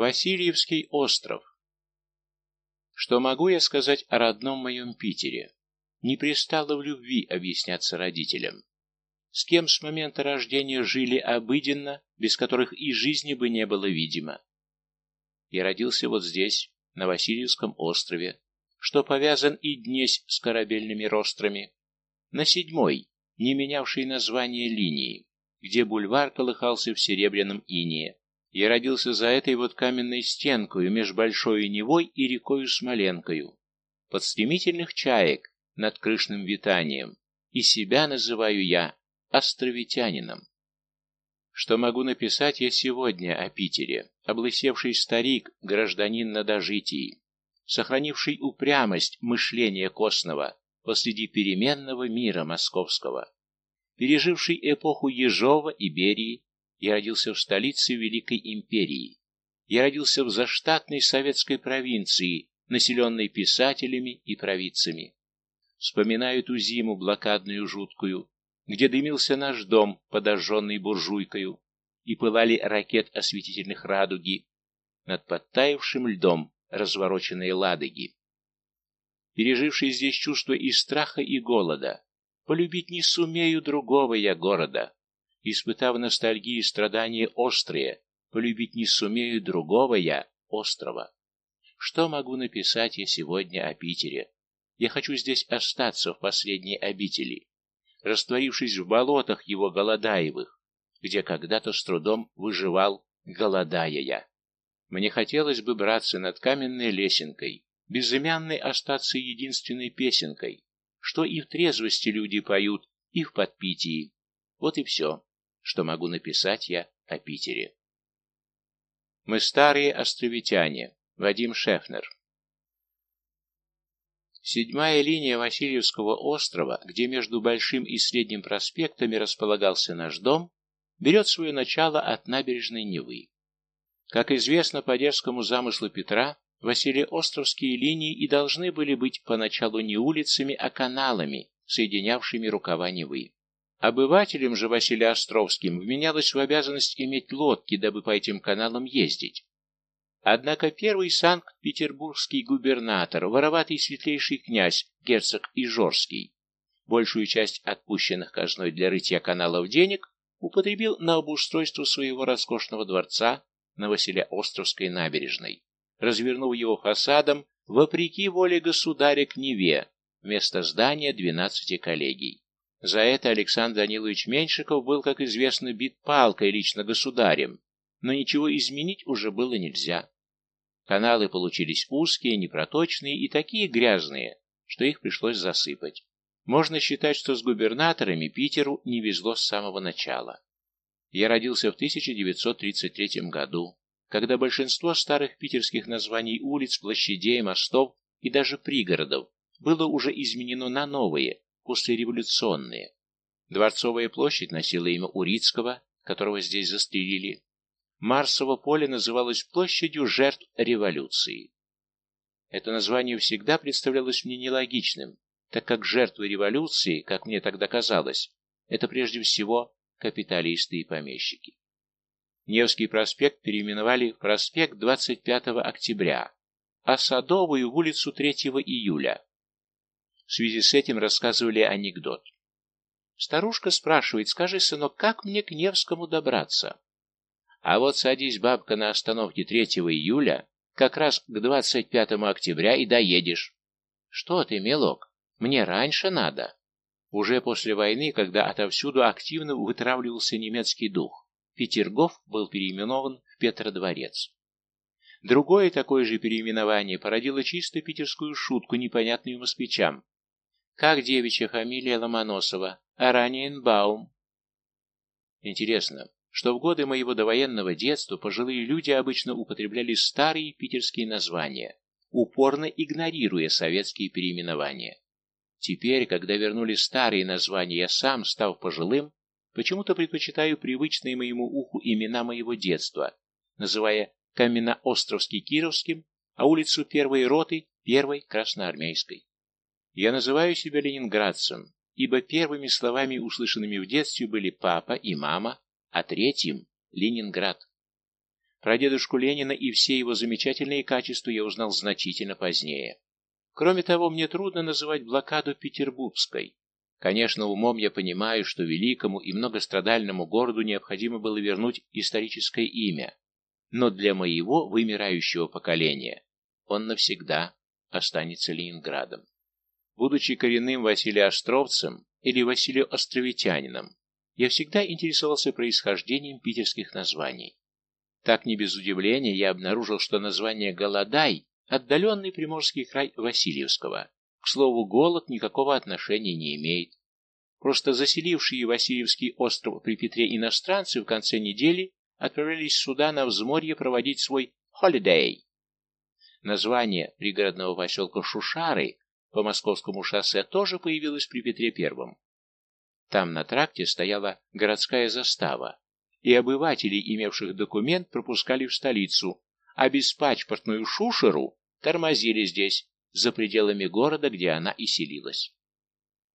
Васильевский остров. Что могу я сказать о родном моем Питере? Не пристало в любви объясняться родителям. С кем с момента рождения жили обыденно, без которых и жизни бы не было видимо. Я родился вот здесь, на Васильевском острове, что повязан и днесь с корабельными рострами, на седьмой, не менявшей название линии, где бульвар колыхался в серебряном инее. Я родился за этой вот каменной стенкою меж Большой Невой и рекою Смоленкою, под стремительных чаек над крышным витанием, и себя называю я островитянином. Что могу написать я сегодня о Питере, облысевший старик, гражданин на дожитии, сохранивший упрямость мышления костного посреди переменного мира московского, переживший эпоху Ежова и Берии, я родился в столице Великой Империи. Я родился в заштатной советской провинции, населенной писателями и провидцами. Вспоминаю ту зиму блокадную жуткую, где дымился наш дом, подожженный буржуйкою, и пылали ракет осветительных радуги над подтаявшим льдом развороченные ладоги. Переживший здесь чувство и страха, и голода, полюбить не сумею другого я города, Испытав ностальгии и страдания острые, полюбить не сумею другого я острова. Что могу написать я сегодня о Питере? Я хочу здесь остаться в последней обители, растворившись в болотах его голодаевых, где когда-то с трудом выживал, голодая я. Мне хотелось бы браться над каменной лесенкой, безымянной остаться единственной песенкой, что и в трезвости люди поют, и в подпитии. Вот и все что могу написать я о Питере. Мы старые островитяне. Вадим Шефнер. Седьмая линия Васильевского острова, где между Большим и Средним проспектами располагался наш дом, берет свое начало от набережной Невы. Как известно по дерзкому замыслу Петра, Василиостровские линии и должны были быть поначалу не улицами, а каналами, соединявшими рукава Невы. Обывателям же Василия Островским вменялось в обязанность иметь лодки, дабы по этим каналам ездить. Однако первый санкт-петербургский губернатор, вороватый светлейший князь, герцог Ижорский, большую часть отпущенных казной для рытья каналов денег употребил на обустройство своего роскошного дворца на Василия-Островской набережной, развернув его фасадом вопреки воле государя к Неве вместо здания двенадцати коллегий. За это Александр Данилович Меньшиков был, как известно, бит палкой лично государем, но ничего изменить уже было нельзя. Каналы получились узкие, непроточные и такие грязные, что их пришлось засыпать. Можно считать, что с губернаторами Питеру не везло с самого начала. Я родился в 1933 году, когда большинство старых питерских названий улиц, площадей, мостов и даже пригородов было уже изменено на новые, послереволюционные. Дворцовая площадь носила имя Урицкого, которого здесь застрелили. Марсово поле называлось площадью жертв революции. Это название всегда представлялось мне нелогичным, так как жертвы революции, как мне тогда казалось, это прежде всего капиталисты и помещики. Невский проспект переименовали в проспект 25 октября, а Садовую в улицу 3 июля. В связи с этим рассказывали анекдот. Старушка спрашивает, скажи, сынок, как мне к Невскому добраться? А вот садись, бабка, на остановке 3 июля, как раз к 25 октября и доедешь. Что ты, мелок, мне раньше надо. Уже после войны, когда отовсюду активно вытравливался немецкий дух, Петергоф был переименован в Петродворец. Другое такое же переименование породило чисто питерскую шутку, непонятную москвичам, как девичья фамилия Ломоносова? Араньенбаум. Интересно, что в годы моего довоенного детства пожилые люди обычно употребляли старые питерские названия, упорно игнорируя советские переименования. Теперь, когда вернули старые названия, я сам, став пожилым, почему-то предпочитаю привычные моему уху имена моего детства, называя Каменноостровский Кировским, а улицу Первой роты Первой Красноармейской. Я называю себя ленинградцем, ибо первыми словами, услышанными в детстве, были папа и мама, а третьим — Ленинград. Про дедушку Ленина и все его замечательные качества я узнал значительно позднее. Кроме того, мне трудно называть блокаду Петербургской. Конечно, умом я понимаю, что великому и многострадальному городу необходимо было вернуть историческое имя, но для моего вымирающего поколения он навсегда останется Ленинградом. Будучи коренным Василиостровцем или Василиостровитянином, я всегда интересовался происхождением питерских названий. Так не без удивления я обнаружил, что название «Голодай» — отдаленный приморский край Васильевского. К слову, голод никакого отношения не имеет. Просто заселившие Васильевский остров при Петре иностранцы в конце недели отправлялись сюда на взморье проводить свой «холидей». Название пригородного поселка Шушары по московскому шоссе тоже появилось при Петре Первом. Там на тракте стояла городская застава, и обывателей, имевших документ, пропускали в столицу, а беспачпортную шушеру тормозили здесь, за пределами города, где она и селилась.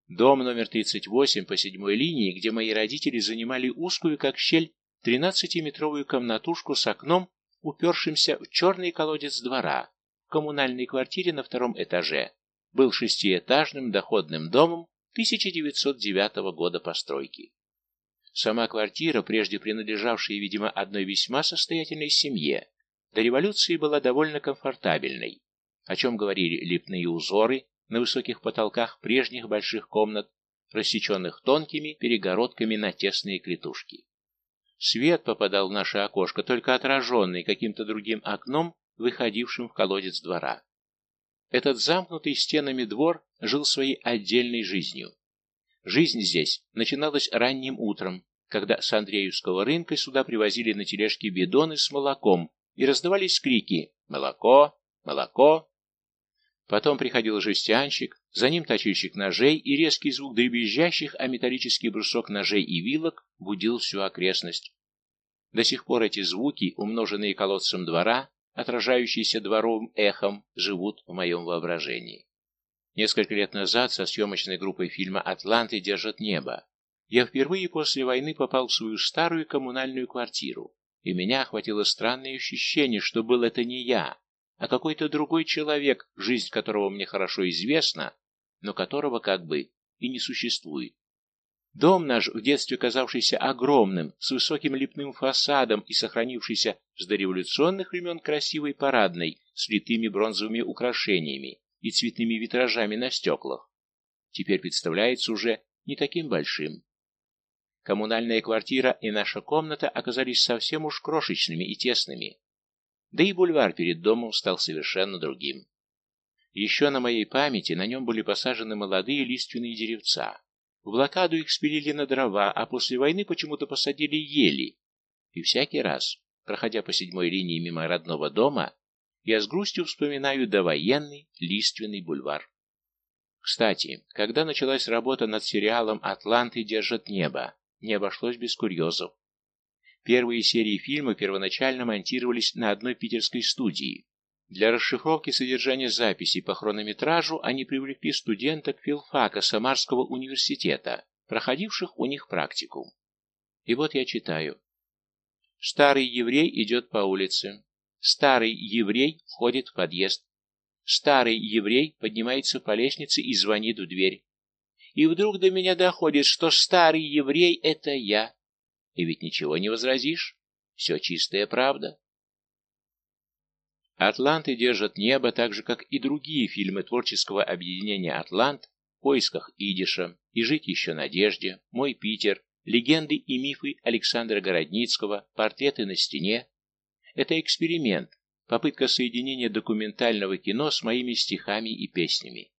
Дом номер 38 по седьмой линии, где мои родители занимали узкую, как щель, тринадцатиметровую комнатушку с окном, упершимся в черный колодец двора, в коммунальной квартире на втором этаже, был шестиэтажным доходным домом 1909 года постройки. Сама квартира, прежде принадлежавшая, видимо, одной весьма состоятельной семье, до революции была довольно комфортабельной, о чем говорили лепные узоры на высоких потолках прежних больших комнат, рассеченных тонкими перегородками на тесные клетушки. Свет попадал в наше окошко, только отраженный каким-то другим окном, выходившим в колодец двора. Этот замкнутый стенами двор жил своей отдельной жизнью. Жизнь здесь начиналась ранним утром, когда с Андреевского рынка сюда привозили на тележке бидоны с молоком и раздавались крики «Молоко! Молоко!». Потом приходил жестянщик, за ним точильщик ножей, и резкий звук дребезжащих, а металлический брусок ножей и вилок будил всю окрестность. До сих пор эти звуки, умноженные колодцем двора, отражающиеся дворовым эхом, живут в моем воображении. Несколько лет назад со съемочной группой фильма «Атланты держат небо» я впервые после войны попал в свою старую коммунальную квартиру, и меня охватило странное ощущение, что был это не я, а какой-то другой человек, жизнь которого мне хорошо известна, но которого как бы и не существует. Дом наш, в детстве казавшийся огромным, с высоким лепным фасадом и сохранившийся с дореволюционных времен красивой парадной, с литыми бронзовыми украшениями, и цветными витражами на стеклах, теперь представляется уже не таким большим. Коммунальная квартира и наша комната оказались совсем уж крошечными и тесными, да и бульвар перед домом стал совершенно другим. Еще на моей памяти на нем были посажены молодые лиственные деревца. В блокаду их спилили на дрова, а после войны почему-то посадили ели. И всякий раз, проходя по седьмой линии мимо родного дома, я с грустью вспоминаю довоенный лиственный бульвар. Кстати, когда началась работа над сериалом «Атланты держат небо», не обошлось без курьезов. Первые серии фильма первоначально монтировались на одной питерской студии. Для расшифровки содержания записей по хронометражу они привлекли студенток филфака Самарского университета, проходивших у них практику. И вот я читаю. Старый еврей идет по улице. Старый еврей входит в подъезд. Старый еврей поднимается по лестнице и звонит в дверь. И вдруг до меня доходит, что старый еврей — это я. И ведь ничего не возразишь. Все чистая правда. «Атланты держат небо», так же, как и другие фильмы творческого объединения «Атлант», «В поисках Идиша», «И жить еще надежде», «Мой Питер», «Легенды и мифы» Александра Городницкого, «Портреты на стене», это эксперимент, попытка соединения документального кино с моими стихами и песнями.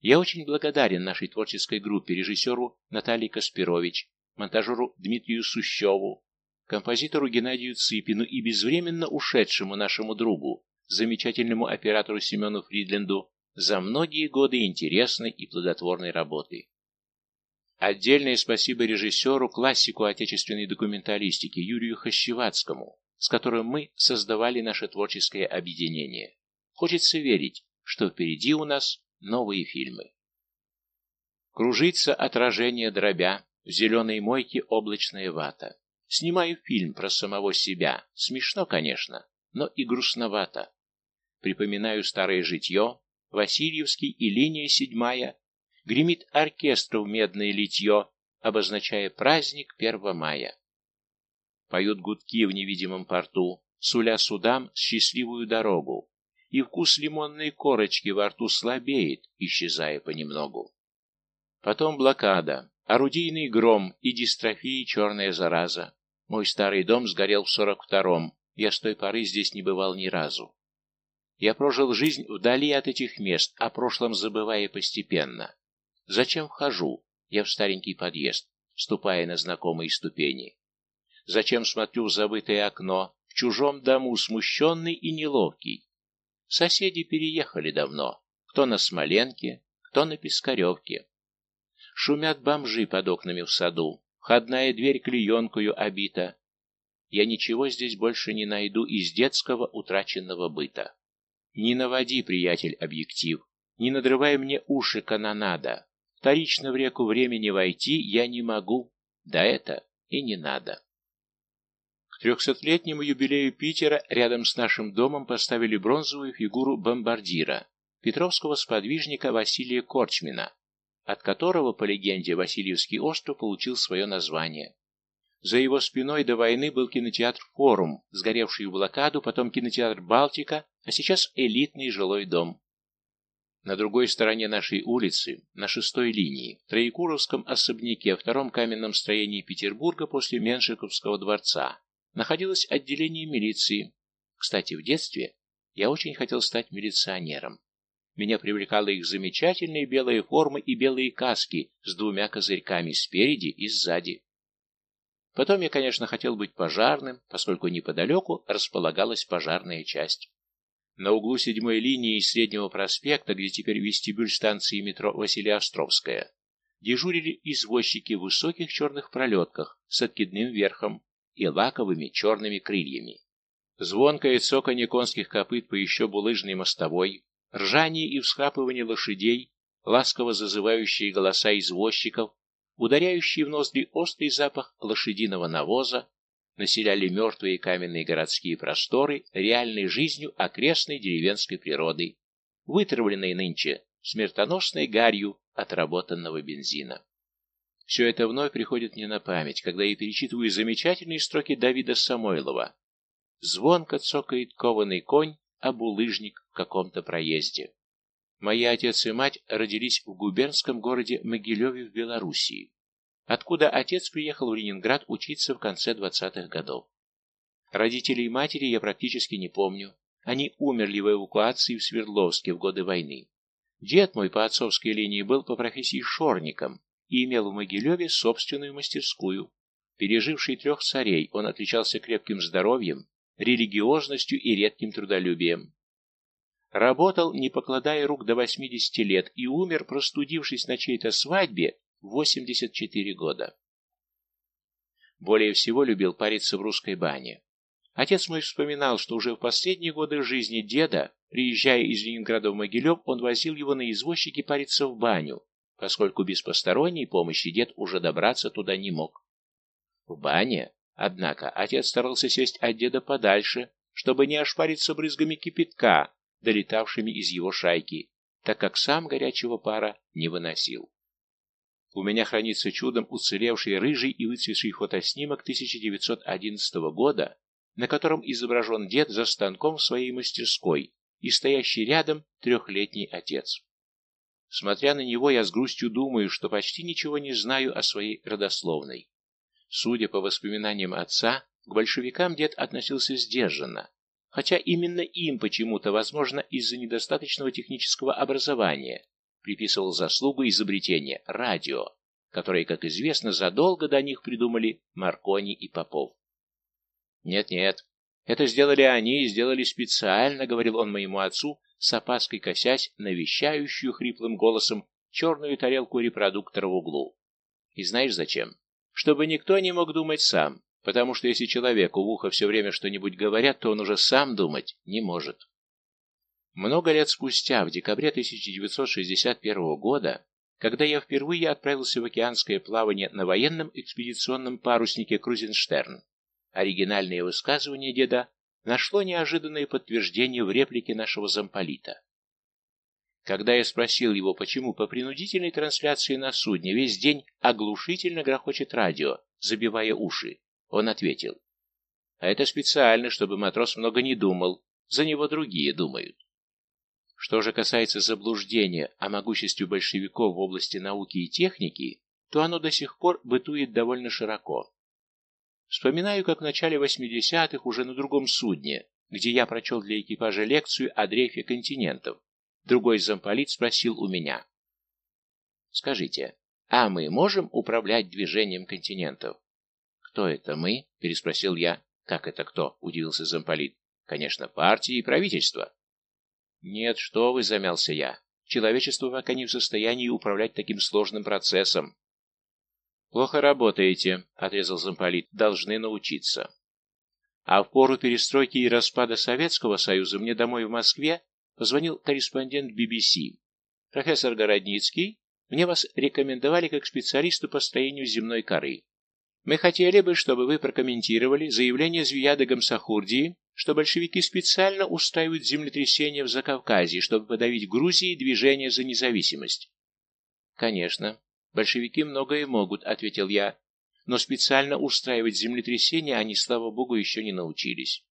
Я очень благодарен нашей творческой группе, режиссеру Наталье Каспирович, монтажеру Дмитрию Сущеву, композитору Геннадию Цыпину и безвременно ушедшему нашему другу, замечательному оператору Семену Фридленду, за многие годы интересной и плодотворной работы. Отдельное спасибо режиссеру, классику отечественной документалистики Юрию Хощевацкому, с которым мы создавали наше творческое объединение. Хочется верить, что впереди у нас новые фильмы. Кружится отражение дробя, в зеленой мойке облачная вата. Снимаю фильм про самого себя. Смешно, конечно, но и грустновато. Припоминаю старое житье, Васильевский и линия седьмая. Гремит оркестр в медное литье, обозначая праздник 1 мая. Поют гудки в невидимом порту, суля судам счастливую дорогу, и вкус лимонной корочки во рту слабеет, исчезая понемногу. Потом блокада, орудийный гром и дистрофии черная зараза. Мой старый дом сгорел в сорок втором, я с той поры здесь не бывал ни разу. Я прожил жизнь вдали от этих мест, о прошлом забывая постепенно. Зачем вхожу я в старенький подъезд, ступая на знакомые ступени? Зачем смотрю в забытое окно, в чужом дому, смущенный и неловкий? Соседи переехали давно, кто на Смоленке, кто на Пискаревке. Шумят бомжи под окнами в саду, входная дверь клеенкою обита. Я ничего здесь больше не найду из детского утраченного быта. Не наводи, приятель, объектив, не надрывай мне уши канонада. Вторично в реку времени войти я не могу, да это и не надо. Трехсотлетнему юбилею Питера рядом с нашим домом поставили бронзовую фигуру бомбардира, петровского сподвижника Василия Корчмина, от которого, по легенде, Васильевский остров получил свое название. За его спиной до войны был кинотеатр «Форум», сгоревший в блокаду, потом кинотеатр «Балтика», а сейчас элитный жилой дом. На другой стороне нашей улицы, на шестой линии, в Троекуровском особняке, втором каменном строении Петербурга после Меншиковского дворца, находилось отделение милиции. Кстати, в детстве я очень хотел стать милиционером. Меня привлекала их замечательные белые формы и белые каски с двумя козырьками спереди и сзади. Потом я, конечно, хотел быть пожарным, поскольку неподалеку располагалась пожарная часть. На углу седьмой линии Среднего проспекта, где теперь вестибюль станции метро Василия-Островская, дежурили извозчики в высоких черных пролетках с откидным верхом, и лаковыми черными крыльями. Звонкое цоканье конских копыт по еще булыжной мостовой, ржание и всхрапывание лошадей, ласково зазывающие голоса извозчиков, ударяющий в ноздри острый запах лошадиного навоза, населяли мертвые каменные городские просторы реальной жизнью окрестной деревенской природы, вытравленной нынче смертоносной гарью отработанного бензина. Все это вновь приходит мне на память, когда я перечитываю замечательные строки Давида Самойлова. Звонко цокает кованый конь, а булыжник в каком-то проезде. Мои отец и мать родились в губернском городе Могилеве в Белоруссии, откуда отец приехал в Ленинград учиться в конце 20-х годов. Родителей матери я практически не помню. Они умерли в эвакуации в Свердловске в годы войны. Дед мой по отцовской линии был по профессии шорником, и имел в Могилеве собственную мастерскую. Переживший трех царей, он отличался крепким здоровьем, религиозностью и редким трудолюбием. Работал, не покладая рук до 80 лет, и умер, простудившись на чьей-то свадьбе в 84 года. Более всего любил париться в русской бане. Отец мой вспоминал, что уже в последние годы жизни деда, приезжая из Ленинграда в Могилев, он возил его на извозчике париться в баню, поскольку без посторонней помощи дед уже добраться туда не мог. В бане, однако, отец старался сесть от деда подальше, чтобы не ошпариться брызгами кипятка, долетавшими из его шайки, так как сам горячего пара не выносил. У меня хранится чудом уцелевший рыжий и выцветший фотоснимок 1911 года, на котором изображен дед за станком в своей мастерской и стоящий рядом трехлетний отец. Смотря на него, я с грустью думаю, что почти ничего не знаю о своей родословной. Судя по воспоминаниям отца, к большевикам дед относился сдержанно, хотя именно им почему-то, возможно, из-за недостаточного технического образования, приписывал заслугу изобретения радио, которое, как известно, задолго до них придумали Маркони и Попов. Нет-нет, это сделали они и сделали специально, говорил он моему отцу, с опаской косясь на вещающую хриплым голосом черную тарелку репродуктора в углу. И знаешь зачем? Чтобы никто не мог думать сам, потому что если человеку в ухо все время что-нибудь говорят, то он уже сам думать не может. Много лет спустя, в декабре 1961 года, когда я впервые отправился в океанское плавание на военном экспедиционном паруснике «Крузенштерн». Оригинальное высказывание деда нашло неожиданное подтверждение в реплике нашего замполита. Когда я спросил его, почему по принудительной трансляции на судне весь день оглушительно грохочет радио, забивая уши, он ответил, а это специально, чтобы матрос много не думал, за него другие думают. Что же касается заблуждения о могуществе большевиков в области науки и техники, то оно до сих пор бытует довольно широко. Вспоминаю, как в начале 80-х уже на другом судне, где я прочел для экипажа лекцию о дрейфе континентов, другой замполит спросил у меня. «Скажите, а мы можем управлять движением континентов?» «Кто это мы?» – переспросил я. «Как это кто?» – удивился замполит. «Конечно, партии и правительство». «Нет, что вы», — замялся я. «Человечество пока не в состоянии управлять таким сложным процессом». «Плохо работаете», — отрезал замполит. «Должны научиться». А в пору перестройки и распада Советского Союза мне домой в Москве позвонил корреспондент BBC. «Профессор Городницкий, мне вас рекомендовали как специалисту по строению земной коры. Мы хотели бы, чтобы вы прокомментировали заявление Звияда Гамсахурдии что большевики специально устраивают землетрясения в Закавказье, чтобы подавить Грузии движение за независимость. Конечно, большевики многое могут, ответил я, но специально устраивать землетрясения они, слава богу, еще не научились.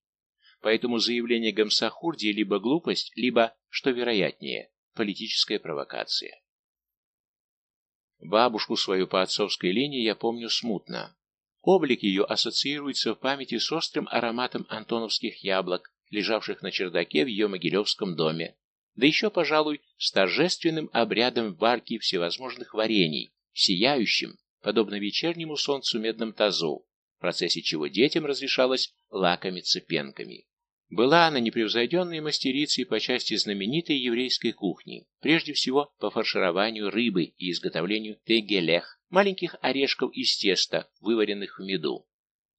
Поэтому заявление Гамсахурди либо глупость, либо, что вероятнее, политическая провокация. Бабушку свою по отцовской линии я помню смутно. Облик ее ассоциируется в памяти с острым ароматом антоновских яблок, лежавших на чердаке в ее могилевском доме, да еще, пожалуй, с торжественным обрядом в барке всевозможных варений, сияющим, подобно вечернему солнцу медном тазу, в процессе чего детям разрешалось лакомиться пенками. Была она непревзойденной мастерицей по части знаменитой еврейской кухни, прежде всего по фаршированию рыбы и изготовлению тегелех, маленьких орешков из теста, вываренных в меду.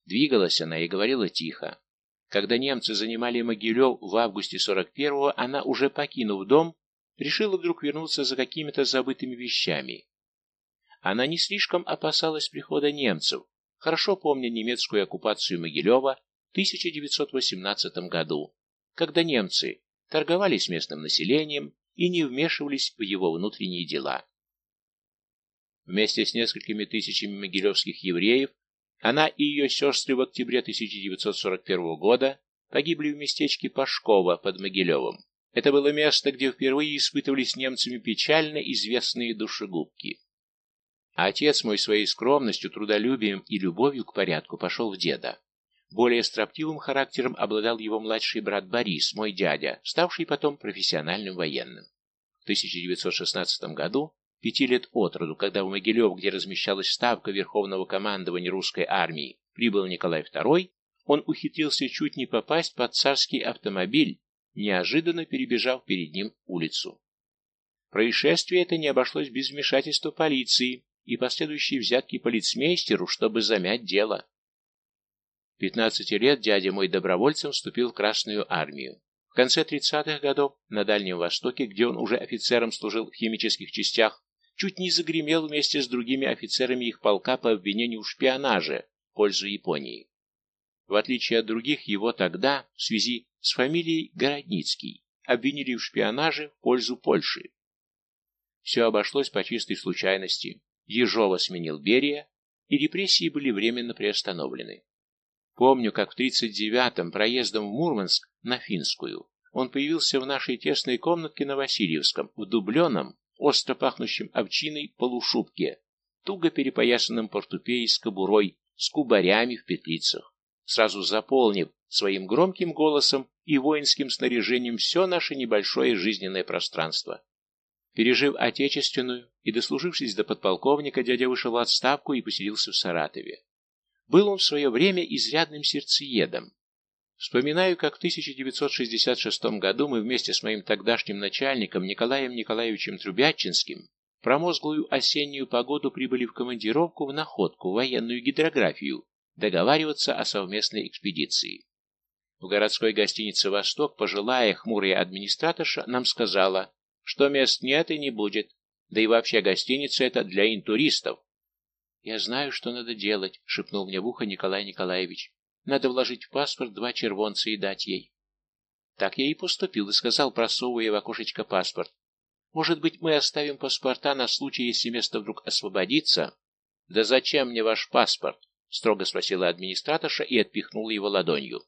Двигалась она и говорила тихо. Когда немцы занимали Могилев в августе 41-го, она, уже покинув дом, решила вдруг вернуться за какими-то забытыми вещами. Она не слишком опасалась прихода немцев, хорошо помня немецкую оккупацию Могилева 1918 году, когда немцы торговали с местным населением и не вмешивались в его внутренние дела. Вместе с несколькими тысячами могилевских евреев она и ее сестры в октябре 1941 года погибли в местечке Пашково под Могилевом. Это было место, где впервые испытывались немцами печально известные душегубки. А отец мой своей скромностью, трудолюбием и любовью к порядку пошел в деда. Более строптивым характером обладал его младший брат Борис, мой дядя, ставший потом профессиональным военным. В 1916 году пяти лет от роду, когда в Могилев, где размещалась ставка Верховного командования русской армии, прибыл Николай II, он ухитрился чуть не попасть под царский автомобиль, неожиданно перебежав перед ним улицу. Происшествие это не обошлось без вмешательства полиции и последующей взятки полицмейстеру, чтобы замять дело. В 15 лет дядя мой добровольцем вступил в Красную армию. В конце 30-х годов на Дальнем Востоке, где он уже офицером служил в химических частях, чуть не загремел вместе с другими офицерами их полка по обвинению в шпионаже в пользу Японии. В отличие от других, его тогда, в связи с фамилией Городницкий, обвинили в шпионаже в пользу Польши. Все обошлось по чистой случайности. Ежова сменил Берия, и репрессии были временно приостановлены. Помню, как в 39-м проездом в Мурманск на Финскую он появился в нашей тесной комнатке на Васильевском, в дубленом, остро пахнущем овчиной полушубке, туго перепоясанном портупеей с кобурой, с кубарями в петлицах, сразу заполнив своим громким голосом и воинским снаряжением все наше небольшое жизненное пространство. Пережив отечественную и дослужившись до подполковника, дядя вышел в отставку и поселился в Саратове. Был он в свое время изрядным сердцеедом, Вспоминаю, как в 1966 году мы вместе с моим тогдашним начальником Николаем Николаевичем Трубячинским в промозглую осеннюю погоду прибыли в командировку в Находку, военную гидрографию, договариваться о совместной экспедиции. В городской гостинице «Восток» пожилая хмурая администраторша нам сказала, что мест нет и не будет, Да и вообще гостиница это для интуристов. «Я знаю, что надо делать», — шепнул мне в ухо Николай Николаевич. «Надо вложить в паспорт два червонца и дать ей». Так я и поступил и сказал, просовывая в окошечко паспорт. «Может быть, мы оставим паспорта на случай, если место вдруг освободится?» «Да зачем мне ваш паспорт?» — строго спросила администраторша и отпихнула его ладонью.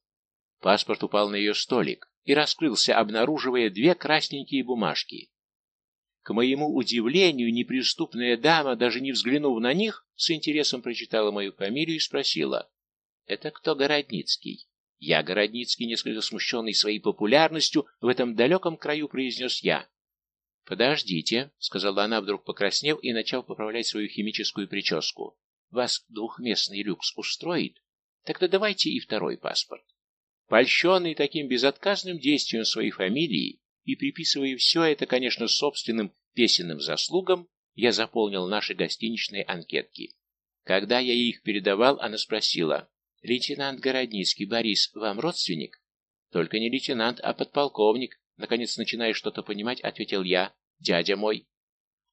Паспорт упал на ее столик и раскрылся, обнаруживая две красненькие бумажки. К моему удивлению, неприступная дама, даже не взглянув на них, с интересом прочитала мою фамилию и спросила, «Это кто Городницкий?» Я, Городницкий, несколько смущенный своей популярностью, в этом далеком краю произнес я. «Подождите», — сказала она, вдруг покраснев и начав поправлять свою химическую прическу. «Вас двухместный люкс устроит? Тогда давайте и второй паспорт». Польщенный таким безотказным действием своей фамилии, и приписывая все это, конечно, собственным песенным заслугам, я заполнил наши гостиничные анкетки. Когда я их передавал, она спросила, «Лейтенант Городницкий, Борис, вам родственник?» «Только не лейтенант, а подполковник», наконец начиная что-то понимать, ответил я, «Дядя мой».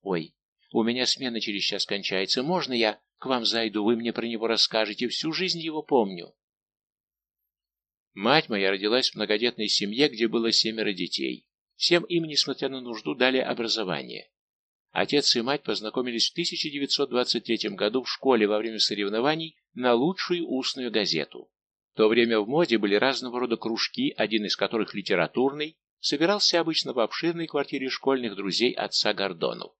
«Ой, у меня смена через час кончается, можно я к вам зайду, вы мне про него расскажете, всю жизнь его помню?» Мать моя родилась в многодетной семье, где было семеро детей. Всем им, несмотря на нужду, дали образование. Отец и мать познакомились в 1923 году в школе во время соревнований на лучшую устную газету. В то время в моде были разного рода кружки, один из которых литературный, собирался обычно в обширной квартире школьных друзей отца Гордонов.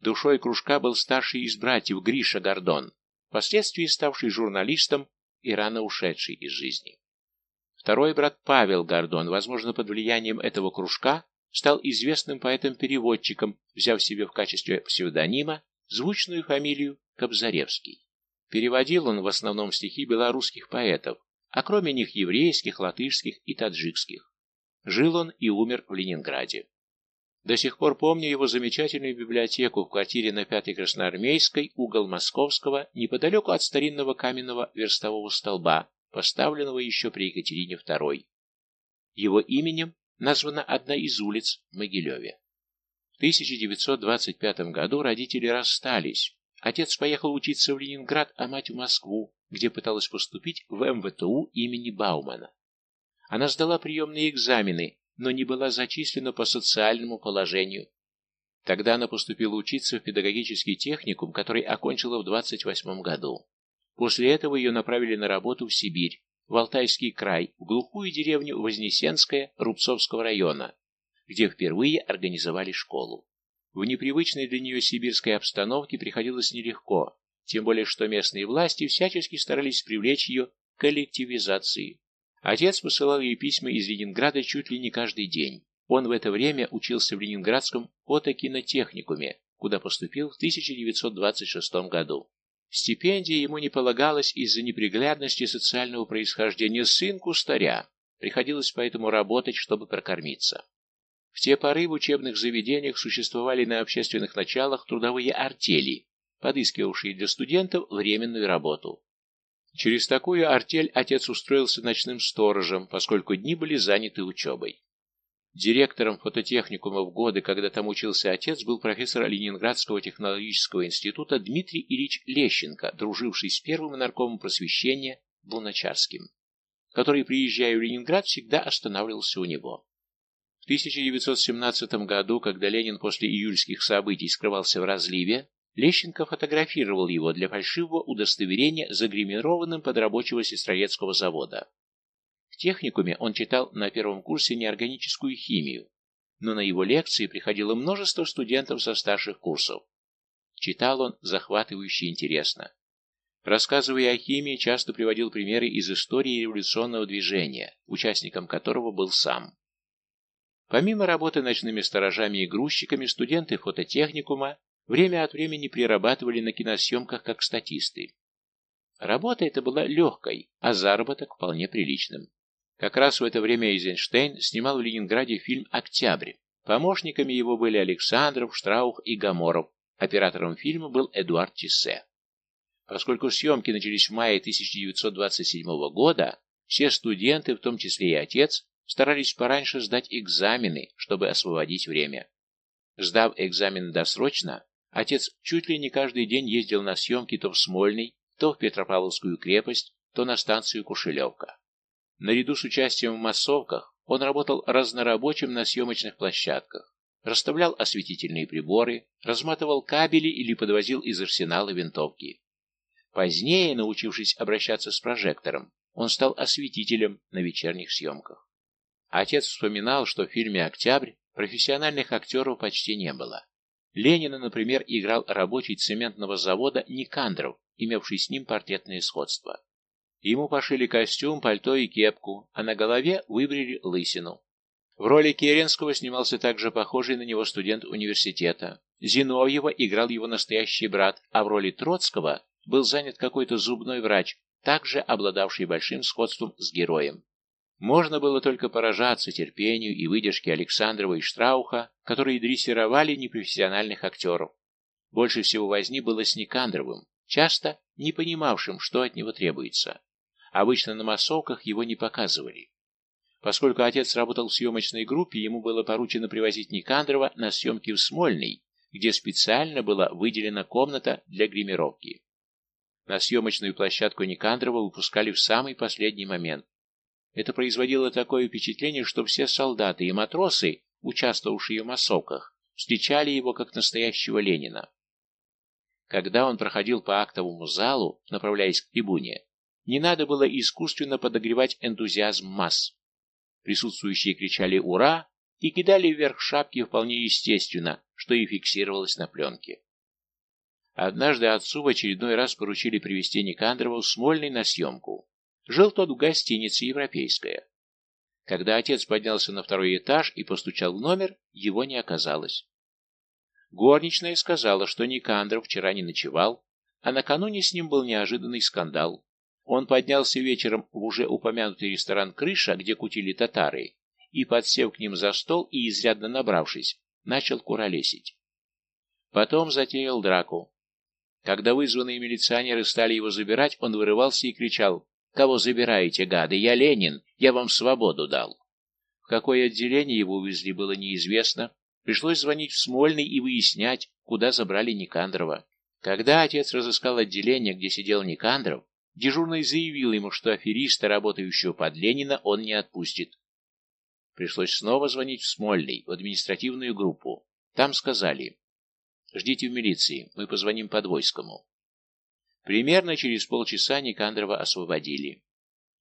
Душой кружка был старший из братьев Гриша Гордон, впоследствии ставший журналистом и рано ушедший из жизни. Второй брат Павел Гордон, возможно, под влиянием этого кружка, стал известным поэтом-переводчиком, взяв себе в качестве псевдонима звучную фамилию Кобзаревский. Переводил он в основном стихи белорусских поэтов, а кроме них еврейских, латышских и таджикских. Жил он и умер в Ленинграде. До сих пор помню его замечательную библиотеку в квартире на Пятой Красноармейской, угол Московского, неподалеку от старинного каменного верстового столба, поставленного еще при Екатерине II. Его именем названа одна из улиц в Могилеве. В 1925 году родители расстались. Отец поехал учиться в Ленинград, а мать в Москву, где пыталась поступить в МВТУ имени Баумана. Она сдала приемные экзамены, но не была зачислена по социальному положению. Тогда она поступила учиться в педагогический техникум, который окончила в 28 году. После этого ее направили на работу в Сибирь, в Алтайский край, в глухую деревню Вознесенская Рубцовского района, где впервые организовали школу. В непривычной для нее сибирской обстановке приходилось нелегко, тем более что местные власти всячески старались привлечь ее к коллективизации. Отец посылал ей письма из Ленинграда чуть ли не каждый день. Он в это время учился в Ленинградском фотокинотехникуме, куда поступил в 1926 году. Стипендия ему не полагалась из-за неприглядности социального происхождения сын кустаря. Приходилось поэтому работать, чтобы прокормиться. В те поры в учебных заведениях существовали на общественных началах трудовые артели, подыскивавшие для студентов временную работу. Через такую артель отец устроился ночным сторожем, поскольку дни были заняты учебой. Директором фототехникума в годы, когда там учился отец, был профессор Ленинградского технологического института Дмитрий Ильич Лещенко, друживший с первым наркомом просвещения Луначарским, который, приезжая в Ленинград, всегда останавливался у него. В 1917 году, когда Ленин после июльских событий скрывался в разливе, Лещенко фотографировал его для фальшивого удостоверения загримированным под рабочего сестрорецкого завода техникуме он читал на первом курсе неорганическую химию, но на его лекции приходило множество студентов со старших курсов. Читал он захватывающе интересно. Рассказывая о химии, часто приводил примеры из истории революционного движения, участником которого был сам. Помимо работы ночными сторожами и грузчиками, студенты фототехникума время от времени прирабатывали на киносъемках как статисты. Работа эта была легкой, а заработок вполне приличным. Как раз в это время Эйзенштейн снимал в Ленинграде фильм «Октябрь». Помощниками его были Александров, Штраух и Гаморов. Оператором фильма был Эдуард Тиссе. Поскольку съемки начались в мае 1927 года, все студенты, в том числе и отец, старались пораньше сдать экзамены, чтобы освободить время. Сдав экзамен досрочно, отец чуть ли не каждый день ездил на съемки то в Смольный, то в Петропавловскую крепость, то на станцию Кушелевка. Наряду с участием в массовках он работал разнорабочим на съемочных площадках, расставлял осветительные приборы, разматывал кабели или подвозил из арсенала винтовки. Позднее, научившись обращаться с прожектором, он стал осветителем на вечерних съемках. Отец вспоминал, что в фильме «Октябрь» профессиональных актеров почти не было. Ленина, например, играл рабочий цементного завода Никандров, имевший с ним портретное сходство. Ему пошили костюм, пальто и кепку, а на голове выбрили лысину. В роли Керенского снимался также похожий на него студент университета. Зиновьева играл его настоящий брат, а в роли Троцкого был занят какой-то зубной врач, также обладавший большим сходством с героем. Можно было только поражаться терпению и выдержке Александрова и Штрауха, которые дрессировали непрофессиональных актеров. Больше всего возни было с Никандровым, часто не понимавшим, что от него требуется. Обычно на массовках его не показывали. Поскольку отец работал в съемочной группе, ему было поручено привозить Никандрова на съемки в Смольный, где специально была выделена комната для гримировки. На съемочную площадку Никандрова выпускали в самый последний момент. Это производило такое впечатление, что все солдаты и матросы, участвовавшие в массовках, встречали его как настоящего Ленина. Когда он проходил по актовому залу, направляясь к трибуне, не надо было искусственно подогревать энтузиазм масс. Присутствующие кричали «Ура!» и кидали вверх шапки вполне естественно, что и фиксировалось на пленке. Однажды отцу в очередной раз поручили привезти Никандрова в Смольный на съемку. Жил тот в гостинице «Европейская». Когда отец поднялся на второй этаж и постучал в номер, его не оказалось. Горничная сказала, что Никандров вчера не ночевал, а накануне с ним был неожиданный скандал. Он поднялся вечером в уже упомянутый ресторан «Крыша», где кутили татары, и, подсев к ним за стол и изрядно набравшись, начал куролесить. Потом затеял драку. Когда вызванные милиционеры стали его забирать, он вырывался и кричал «Кого забираете, гады? Я Ленин! Я вам свободу дал!» В какое отделение его увезли, было неизвестно. Пришлось звонить в Смольный и выяснять, куда забрали Никандрова. Когда отец разыскал отделение, где сидел Никандров, дежурный заявил ему, что афериста, работающего под Ленина, он не отпустит. Пришлось снова звонить в Смольный, в административную группу. Там сказали, ждите в милиции, мы позвоним Подвойскому. Примерно через полчаса Никандрова освободили.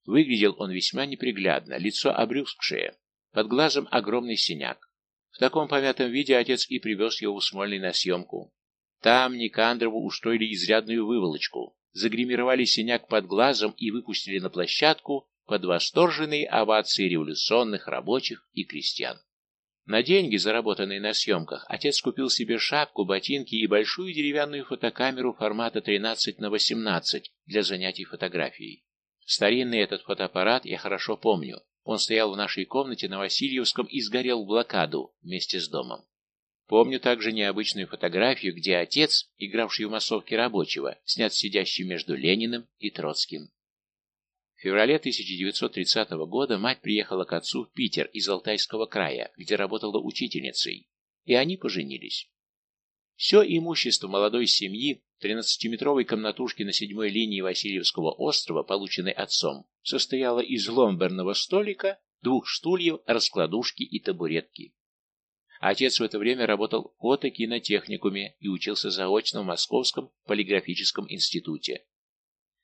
Выглядел он весьма неприглядно, лицо обрюзгшее, под глазом огромный синяк. В таком помятом виде отец и привез его в Смольный на съемку. Там Никандрову устроили изрядную выволочку, загримировали синяк под глазом и выпустили на площадку под восторженные овации революционных рабочих и крестьян. На деньги, заработанные на съемках, отец купил себе шапку, ботинки и большую деревянную фотокамеру формата 13 на 18 для занятий фотографией. Старинный этот фотоаппарат я хорошо помню. Он стоял в нашей комнате на Васильевском и сгорел в блокаду вместе с домом. Помню также необычную фотографию, где отец, игравший в массовке рабочего, снят сидящим между Лениным и Троцким. В феврале 1930 года мать приехала к отцу в Питер из Алтайского края, где работала учительницей, и они поженились. Все имущество молодой семьи, 13-метровой комнатушки на седьмой линии Васильевского острова, полученной отцом, состояло из ломберного столика, двух стульев, раскладушки и табуретки. Отец в это время работал фотокинотехникуме и учился заочно в Московском полиграфическом институте.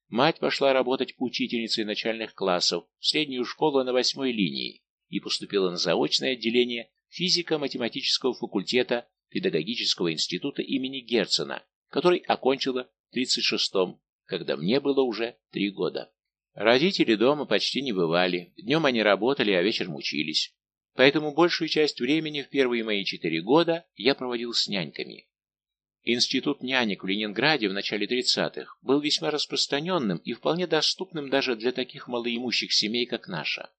Мать пошла работать учительницей начальных классов в среднюю школу на восьмой линии и поступила на заочное отделение физико-математического факультета педагогического института имени Герцена, который окончила в 36-м, когда мне было уже три года. Родители дома почти не бывали, днем они работали, а вечером учились. Поэтому большую часть времени в первые мои четыре года я проводил с няньками. Институт нянек в Ленинграде в начале 30-х был весьма распространенным и вполне доступным даже для таких малоимущих семей, как наша.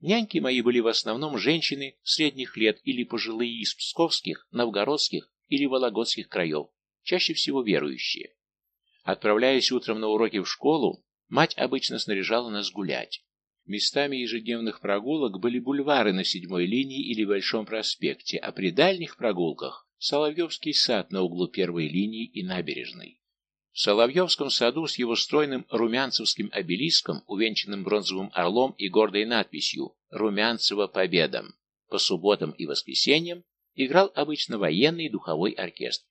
Няньки мои были в основном женщины средних лет или пожилые из псковских, новгородских или вологодских краев, чаще всего верующие. Отправляясь утром на уроки в школу, мать обычно снаряжала нас гулять. Местами ежедневных прогулок были бульвары на седьмой линии или Большом проспекте, а при дальних прогулках – Соловьевский сад на углу первой линии и набережной. В Соловьевском саду с его стройным румянцевским обелиском, увенчанным бронзовым орлом и гордой надписью «Румянцева победам» по субботам и воскресеньям играл обычно военный духовой оркестр.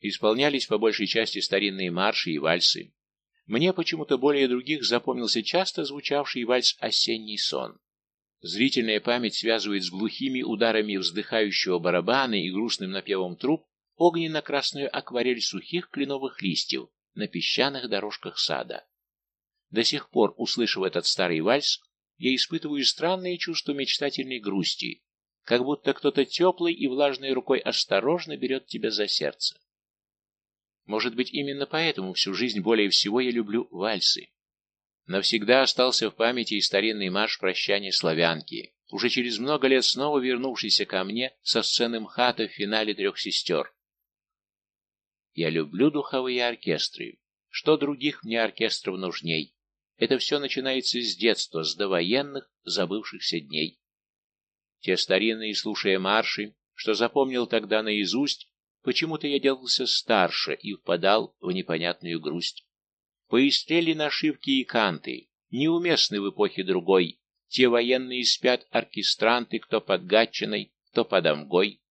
Исполнялись по большей части старинные марши и вальсы. Мне почему-то более других запомнился часто звучавший вальс «Осенний сон». Зрительная память связывает с глухими ударами вздыхающего барабана и грустным напевом труб огненно-красную акварель сухих кленовых листьев на песчаных дорожках сада. До сих пор, услышав этот старый вальс, я испытываю странное чувство мечтательной грусти, как будто кто-то теплой и влажной рукой осторожно берет тебя за сердце. Может быть, именно поэтому всю жизнь более всего я люблю вальсы. Навсегда остался в памяти и старинный марш прощания славянки, уже через много лет снова вернувшийся ко мне со сцены МХАТа в финале «Трех сестер». Я люблю духовые оркестры. Что других мне оркестров нужней? Это все начинается с детства, с довоенных, забывшихся дней. Те старинные, слушая марши, что запомнил тогда наизусть, почему-то я делался старше и впадал в непонятную грусть. Поистрели нашивки и канты, неуместны в эпохе другой. Те военные спят оркестранты, кто под Гатчиной, кто под Амгой.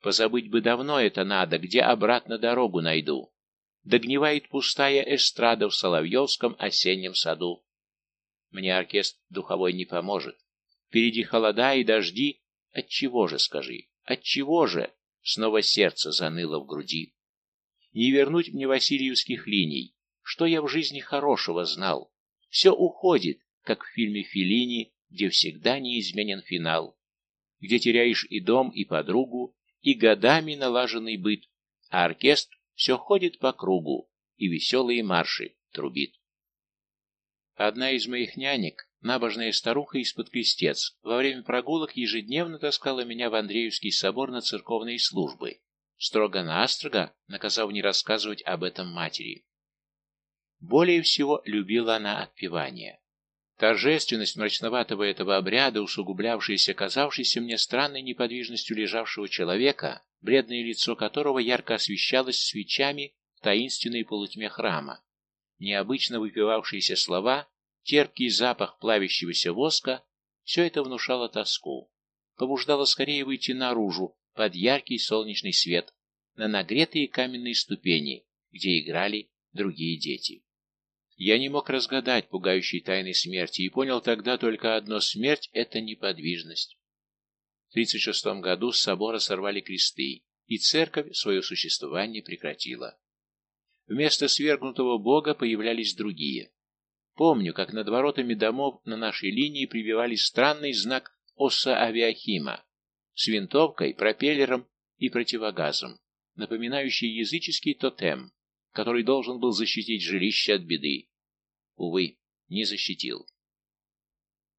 Позабыть бы давно это надо, где обратно дорогу найду. Догнивает пустая эстрада в Соловьевском осеннем саду. Мне оркестр духовой не поможет. Впереди холода и дожди. Отчего же, скажи, отчего же? Снова сердце заныло в груди. Не вернуть мне Васильевских линий. Что я в жизни хорошего знал? Все уходит, как в фильме Феллини, где всегда неизменен финал. Где теряешь и дом, и подругу, и годами налаженный быт, а оркестр все ходит по кругу и веселые марши трубит. Одна из моих нянек, набожная старуха из-под крестец, во время прогулок ежедневно таскала меня в Андреевский собор на церковные службы, строго-настрого наказав не рассказывать об этом матери. Более всего любила она отпевание. Торжественность мрачноватого этого обряда, усугублявшаяся казавшейся мне странной неподвижностью лежавшего человека, бледное лицо которого ярко освещалось свечами в таинственной полутьме храма, необычно выпивавшиеся слова, терпкий запах плавящегося воска, все это внушало тоску, побуждало скорее выйти наружу под яркий солнечный свет на нагретые каменные ступени, где играли другие дети. Я не мог разгадать пугающей тайны смерти и понял тогда только одно — смерть — это неподвижность. В 36 году с собора сорвали кресты, и церковь свое существование прекратила. Вместо свергнутого бога появлялись другие. Помню, как над воротами домов на нашей линии прибивали странный знак Оса Авиахима с винтовкой, пропеллером и противогазом, напоминающий языческий тотем который должен был защитить жилище от беды. Увы, не защитил.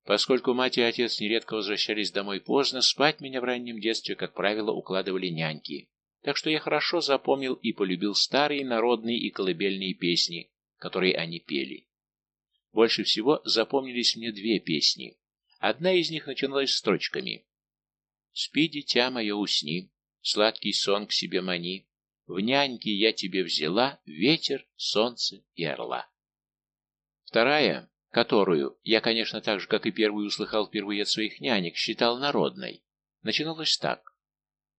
Поскольку мать и отец нередко возвращались домой поздно, спать меня в раннем детстве, как правило, укладывали няньки. Так что я хорошо запомнил и полюбил старые народные и колыбельные песни, которые они пели. Больше всего запомнились мне две песни. Одна из них начиналась строчками «Спи, дитя мое, усни, сладкий сон к себе мани, в няньки я тебе взяла ветер, солнце и орла. Вторая, которую я, конечно, так же, как и первую услыхал впервые от своих нянек, считал народной, начиналась так.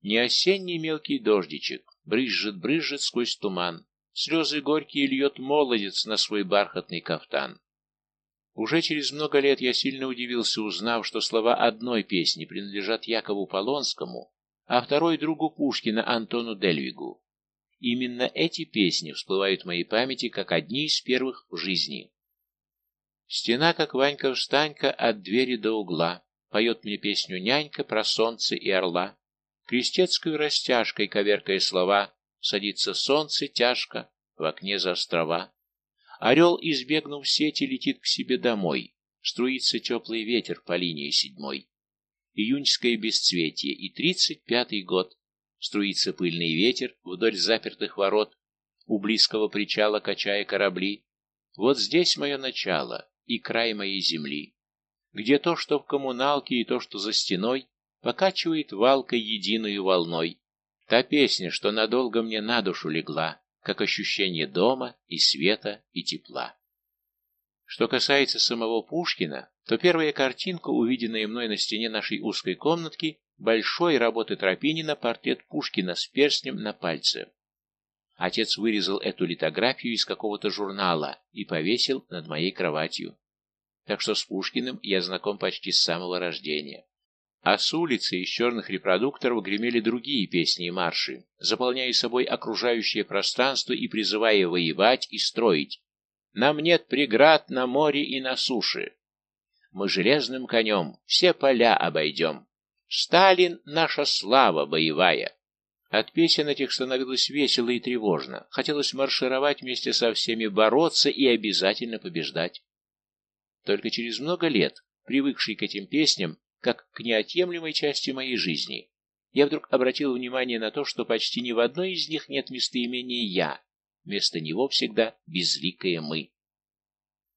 Не осенний мелкий дождичек, брызжет-брызжет сквозь туман, слезы горькие льет молодец на свой бархатный кафтан. Уже через много лет я сильно удивился, узнав, что слова одной песни принадлежат Якову Полонскому, а второй другу Пушкина Антону Дельвигу. Именно эти песни всплывают в моей памяти как одни из первых в жизни. Стена, как Ванька-встанька, от двери до угла, поет мне песню нянька про солнце и орла. Крестецкую растяжкой, коверкая слова, садится солнце тяжко в окне за острова. Орел, избегнув сети, летит к себе домой, струится теплый ветер по линии седьмой. Июньское бесцветие и тридцать пятый год Струится пыльный ветер вдоль запертых ворот, у близкого причала качая корабли. Вот здесь мое начало и край моей земли. где то, что в коммуналке, и то, что за стеной, покачивает валкой единую волной. Та песня, что надолго мне на душу легла, как ощущение дома и света и тепла. Что касается самого Пушкина, то первая картинка, увиденная мной на стене нашей узкой комнатки, большой работы Тропинина портрет Пушкина с перстнем на пальце. Отец вырезал эту литографию из какого-то журнала и повесил над моей кроватью. Так что с Пушкиным я знаком почти с самого рождения. А с улицы из черных репродукторов гремели другие песни и марши, заполняя собой окружающее пространство и призывая воевать и строить, нам нет преград на море и на суше. Мы железным конем все поля обойдем. Сталин — наша слава боевая. От песен этих становилось весело и тревожно. Хотелось маршировать вместе со всеми, бороться и обязательно побеждать. Только через много лет, привыкший к этим песням, как к неотъемлемой части моей жизни, я вдруг обратил внимание на то, что почти ни в одной из них нет местоимения «я», Вместо него всегда безликое «мы».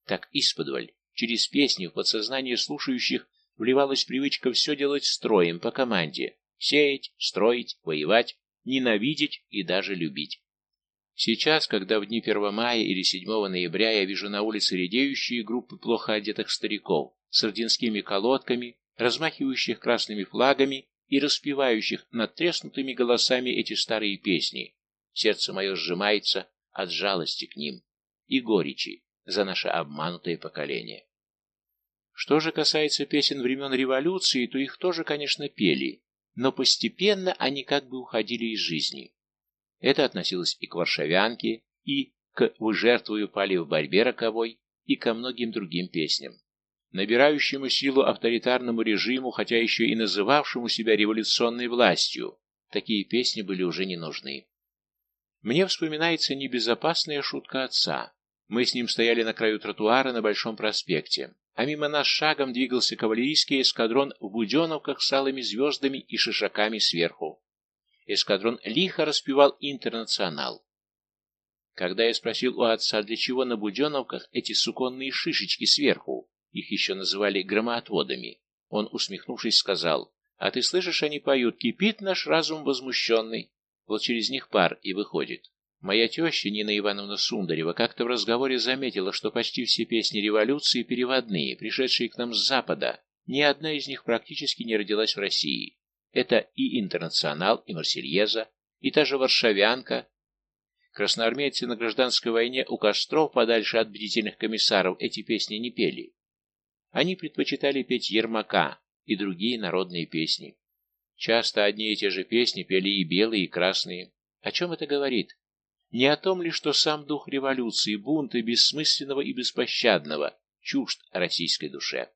Так исподволь, через песни в подсознание слушающих вливалась привычка все делать строем, по команде. Сеять, строить, воевать, ненавидеть и даже любить. Сейчас, когда в дни 1 мая или 7 ноября я вижу на улице редеющие группы плохо одетых стариков с орденскими колодками, размахивающих красными флагами и распевающих над треснутыми голосами эти старые песни, сердце мое сжимается от жалости к ним и горечи за наше обманутое поколение. Что же касается песен времен революции, то их тоже, конечно, пели, но постепенно они как бы уходили из жизни. Это относилось и к варшавянке, и к «Вы жертвую пали в борьбе роковой», и ко многим другим песням. Набирающему силу авторитарному режиму, хотя еще и называвшему себя революционной властью, такие песни были уже не нужны. Мне вспоминается небезопасная шутка отца. Мы с ним стояли на краю тротуара на Большом проспекте, а мимо нас шагом двигался кавалерийский эскадрон в буденовках с алыми звездами и шишаками сверху. Эскадрон лихо распевал «Интернационал». Когда я спросил у отца, для чего на буденовках эти суконные шишечки сверху, их еще называли громоотводами, он, усмехнувшись, сказал, «А ты слышишь, они поют, кипит наш разум возмущенный, вот через них пар и выходит. Моя теща Нина Ивановна Сундарева как-то в разговоре заметила, что почти все песни революции переводные, пришедшие к нам с Запада. Ни одна из них практически не родилась в России. Это и «Интернационал», и «Марсельеза», и та же «Варшавянка». Красноармейцы на гражданской войне у костров, подальше от бдительных комиссаров, эти песни не пели. Они предпочитали петь Ермака и другие народные песни. Часто одни и те же песни пели и белые, и красные. О чем это говорит? Не о том ли, что сам дух революции, бунта, бессмысленного и беспощадного, чужд российской душе?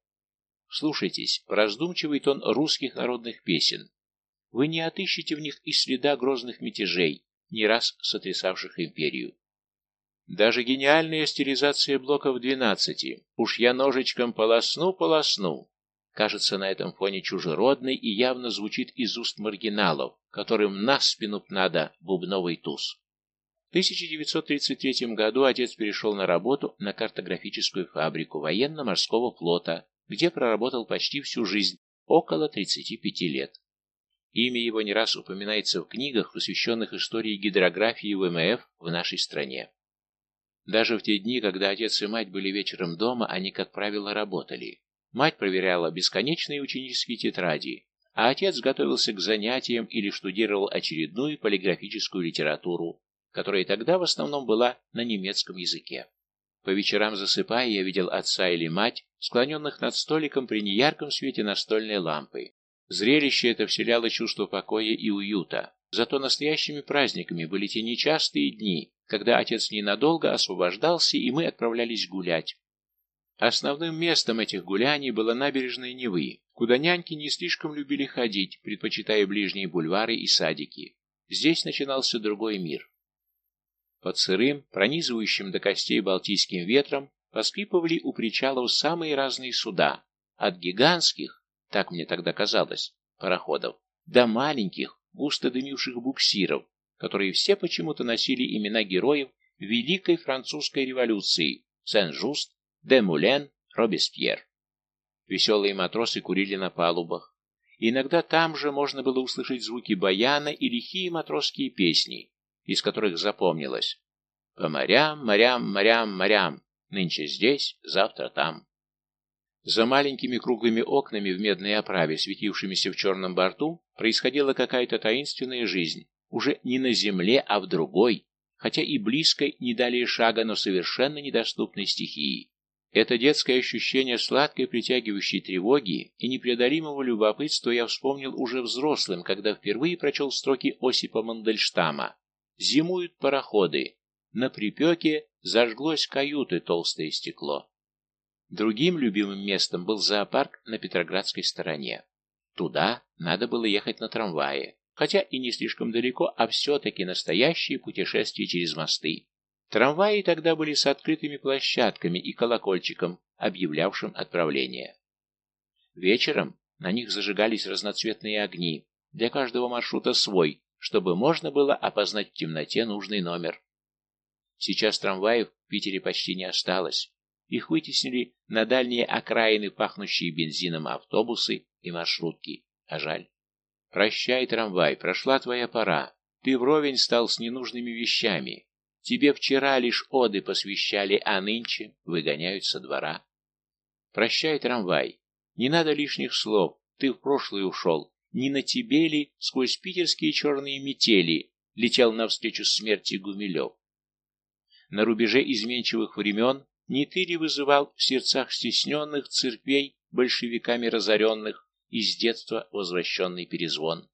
Слушайтесь раздумчивый тон русских народных песен. Вы не отыщете в них и следа грозных мятежей, не раз сотрясавших империю. Даже гениальная стилизация блоков двенадцати «Уж я ножичком полосну-полосну» кажется на этом фоне чужеродной и явно звучит из уст маргиналов, которым на спину надо бубновый туз. В 1933 году отец перешел на работу на картографическую фабрику военно-морского флота, где проработал почти всю жизнь, около 35 лет. Имя его не раз упоминается в книгах, посвященных истории гидрографии ВМФ в нашей стране. Даже в те дни, когда отец и мать были вечером дома, они, как правило, работали. Мать проверяла бесконечные ученические тетради, а отец готовился к занятиям или штудировал очередную полиграфическую литературу, которая тогда в основном была на немецком языке. По вечерам засыпая, я видел отца или мать, склоненных над столиком при неярком свете настольной лампы. Зрелище это вселяло чувство покоя и уюта. Зато настоящими праздниками были те нечастые дни, когда отец ненадолго освобождался, и мы отправлялись гулять, Основным местом этих гуляний была набережная Невы, куда няньки не слишком любили ходить, предпочитая ближние бульвары и садики. Здесь начинался другой мир. Под сырым, пронизывающим до костей балтийским ветром поскрипывали у причалов самые разные суда, от гигантских, так мне тогда казалось, пароходов, до маленьких, густо дымивших буксиров, которые все почему-то носили имена героев Великой Французской революции Сен-Жуст, де Мулен, Робеспьер. Веселые матросы курили на палубах. иногда там же можно было услышать звуки баяна и лихие матросские песни, из которых запомнилось «По морям, морям, морям, морям, нынче здесь, завтра там». За маленькими круглыми окнами в медной оправе, светившимися в черном борту, происходила какая-то таинственная жизнь, уже не на земле, а в другой, хотя и близкой, не далее шага, но совершенно недоступной стихии. Это детское ощущение сладкой притягивающей тревоги и непреодолимого любопытства я вспомнил уже взрослым, когда впервые прочел строки Осипа Мандельштама. «Зимуют пароходы. На припеке зажглось каюты толстое стекло». Другим любимым местом был зоопарк на Петроградской стороне. Туда надо было ехать на трамвае, хотя и не слишком далеко, а все-таки настоящее путешествие через мосты. Трамваи тогда были с открытыми площадками и колокольчиком, объявлявшим отправление. Вечером на них зажигались разноцветные огни, для каждого маршрута свой, чтобы можно было опознать в темноте нужный номер. Сейчас трамваев в Питере почти не осталось. Их вытеснили на дальние окраины, пахнущие бензином автобусы и маршрутки. А жаль. Прощай, трамвай, прошла твоя пора. Ты вровень стал с ненужными вещами. Тебе вчера лишь оды посвящали, а нынче выгоняют со двора. Прощай, трамвай. Не надо лишних слов. Ты в прошлое ушел. Не на тебе ли сквозь питерские черные метели летел навстречу смерти Гумилев? На рубеже изменчивых времен не ты ли вызывал в сердцах стесненных церквей, большевиками разоренных, из детства возвращенный перезвон?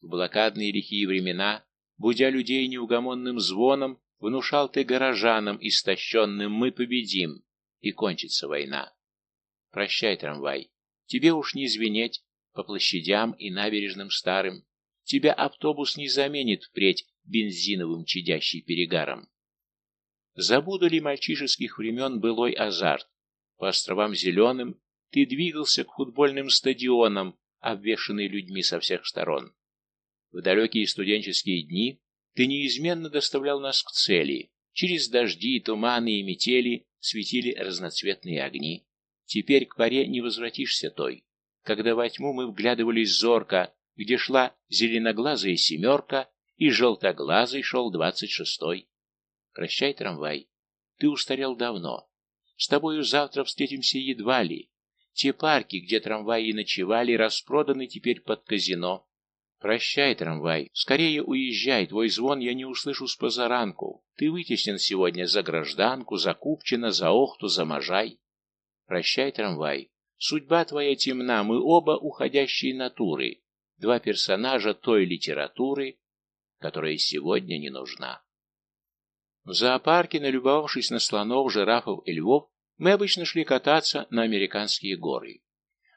В блокадные лихие времена, будя людей неугомонным звоном, внушал ты горожанам истощенным «Мы победим!» и кончится война. Прощай, трамвай, тебе уж не звенеть по площадям и набережным старым, тебя автобус не заменит впредь бензиновым чадящий перегаром. Забуду ли мальчишеских времен былой азарт? По островам зеленым ты двигался к футбольным стадионам, обвешанный людьми со всех сторон. В далекие студенческие дни ты неизменно доставлял нас к цели. Через дожди, туманы и метели светили разноцветные огни. Теперь к паре не возвратишься той. Когда во тьму мы вглядывались зорко, где шла зеленоглазая семерка, и желтоглазый шел двадцать шестой. Прощай, трамвай. Ты устарел давно. С тобою завтра встретимся едва ли. Те парки, где трамваи ночевали, распроданы теперь под казино. Прощай, трамвай. Скорее уезжай, твой звон я не услышу с позаранку. Ты вытеснен сегодня за гражданку, за Купчина, за Охту, за Можай. Прощай, трамвай. Судьба твоя темна, мы оба уходящие натуры. Два персонажа той литературы, которая сегодня не нужна. В зоопарке, налюбовавшись на слонов, жирафов и львов, мы обычно шли кататься на американские горы.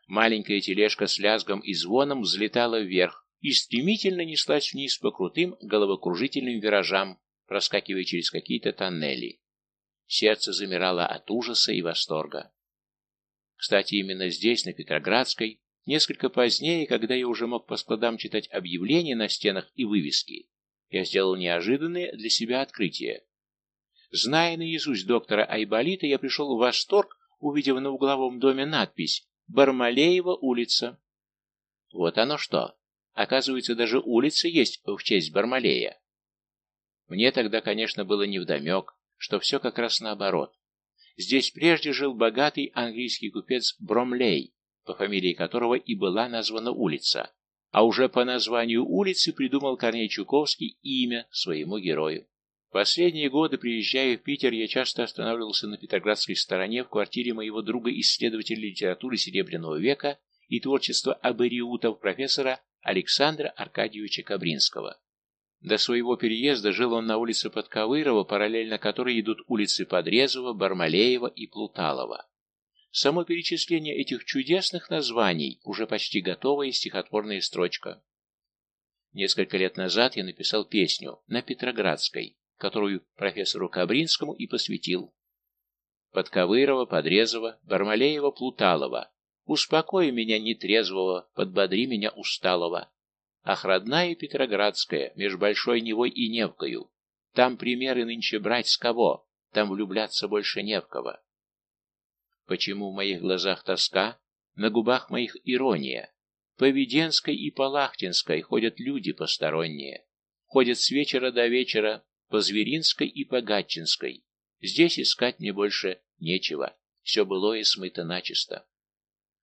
Маленькая тележка с лязгом и звоном взлетала вверх и стремительно неслась вниз по крутым головокружительным виражам, проскакивая через какие-то тоннели. Сердце замирало от ужаса и восторга. Кстати, именно здесь, на Петроградской, несколько позднее, когда я уже мог по складам читать объявления на стенах и вывески, я сделал неожиданное для себя открытие. Зная наизусть доктора Айболита, я пришел в восторг, увидев на угловом доме надпись «Бармалеева улица». Вот оно что. Оказывается, даже улица есть в честь Бармалея. Мне тогда, конечно, было невдомек, что все как раз наоборот. Здесь прежде жил богатый английский купец Бромлей, по фамилии которого и была названа улица, а уже по названию улицы придумал Корней Чуковский имя своему герою. Последние годы, приезжая в Питер, я часто останавливался на Петроградской стороне в квартире моего друга-исследователя литературы Серебряного века и творчества абориутов профессора Александра Аркадьевича Кабринского. До своего переезда жил он на улице Подковырова, параллельно которой идут улицы Подрезова, Бармалеева и Плуталова. Само перечисление этих чудесных названий уже почти готовая стихотворная строчка. Несколько лет назад я написал песню на Петроградской, которую профессору Кабринскому и посвятил. Подковырова, Подрезова, Бармалеева, Плуталова. Успокой меня нетрезвого, подбодри меня усталого. Ах, родная Петроградская, меж Большой Невой и Невкою. Там примеры нынче брать с кого, там влюбляться больше не в кого. Почему в моих глазах тоска, на губах моих ирония? По Веденской и по Лахтинской ходят люди посторонние. Ходят с вечера до вечера по Зверинской и по Гатчинской. Здесь искать мне больше нечего. Все было и смыто начисто.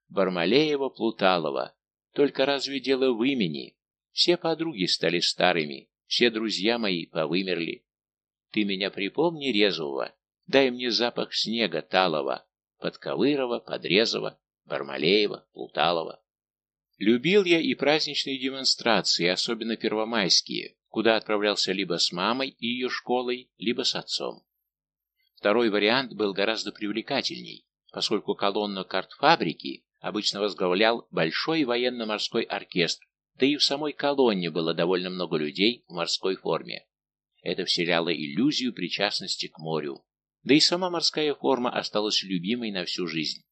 Бармалеева, Плуталова. Только разве дело в имени? Все подруги стали старыми, все друзья мои повымерли. Ты меня припомни резвого, дай мне запах снега талого, Подковырова, Подрезова, Бармалеева, Плуталова. Любил я и праздничные демонстрации, особенно первомайские, куда отправлялся либо с мамой и ее школой, либо с отцом. Второй вариант был гораздо привлекательней, поскольку колонну картфабрики обычно возглавлял большой военно-морской оркестр, да и в самой колонне было довольно много людей в морской форме. Это вселяло иллюзию причастности к морю, да и сама морская форма осталась любимой на всю жизнь.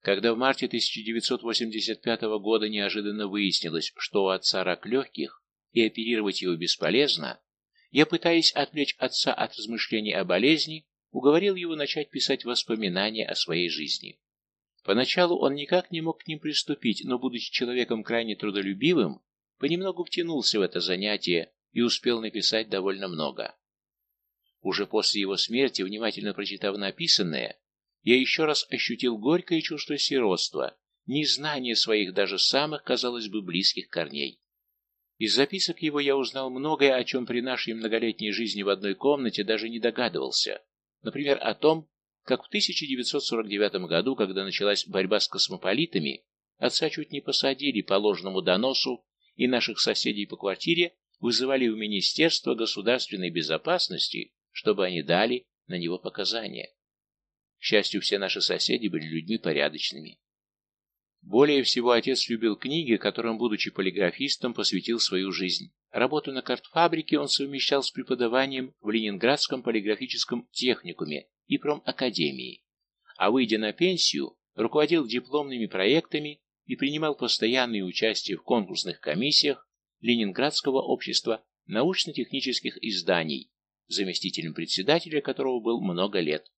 Когда в марте 1985 года неожиданно выяснилось, что у отца рак легких, и оперировать его бесполезно, я, пытаясь отвлечь отца от размышлений о болезни, уговорил его начать писать воспоминания о своей жизни. Поначалу он никак не мог к ним приступить, но, будучи человеком крайне трудолюбивым, понемногу втянулся в это занятие и успел написать довольно много. Уже после его смерти, внимательно прочитав написанное, я еще раз ощутил горькое чувство сиротства, незнание своих даже самых, казалось бы, близких корней. Из записок его я узнал многое, о чем при нашей многолетней жизни в одной комнате даже не догадывался. Например, о том, как в 1949 году, когда началась борьба с космополитами, отца чуть не посадили по ложному доносу, и наших соседей по квартире вызывали в Министерство государственной безопасности, чтобы они дали на него показания. К счастью, все наши соседи были людьми порядочными. Более всего отец любил книги, которым, будучи полиграфистом, посвятил свою жизнь. Работу на картфабрике он совмещал с преподаванием в Ленинградском полиграфическом техникуме и промакадемии, а выйдя на пенсию, руководил дипломными проектами и принимал постоянное участие в конкурсных комиссиях Ленинградского общества научно-технических изданий, заместителем председателя которого был много лет.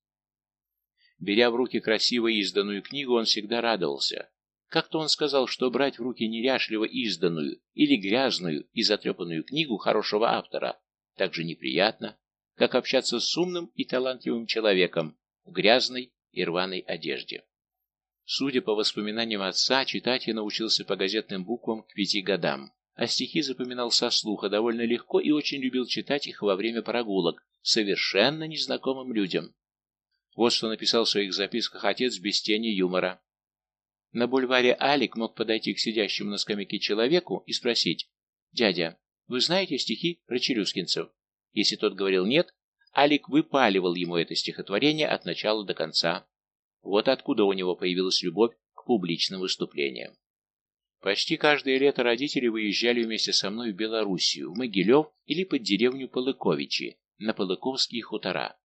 Беря в руки красиво изданную книгу, он всегда радовался. Как-то он сказал, что брать в руки неряшливо изданную или грязную и затрепанную книгу хорошего автора так же неприятно, как общаться с умным и талантливым человеком в грязной и рваной одежде. Судя по воспоминаниям отца, читать я научился по газетным буквам к пяти годам, а стихи запоминал со слуха довольно легко и очень любил читать их во время прогулок совершенно незнакомым людям. Вот что написал в своих записках отец без тени юмора. На бульваре Алик мог подойти к сидящему на скамейке человеку и спросить, «Дядя, вы знаете стихи про челюскинцев?» Если тот говорил «нет», Алик выпаливал ему это стихотворение от начала до конца. Вот откуда у него появилась любовь к публичным выступлениям. Почти каждое лето родители выезжали вместе со мной в Белоруссию, в Могилев или под деревню Полыковичи, на Полыковские хутора.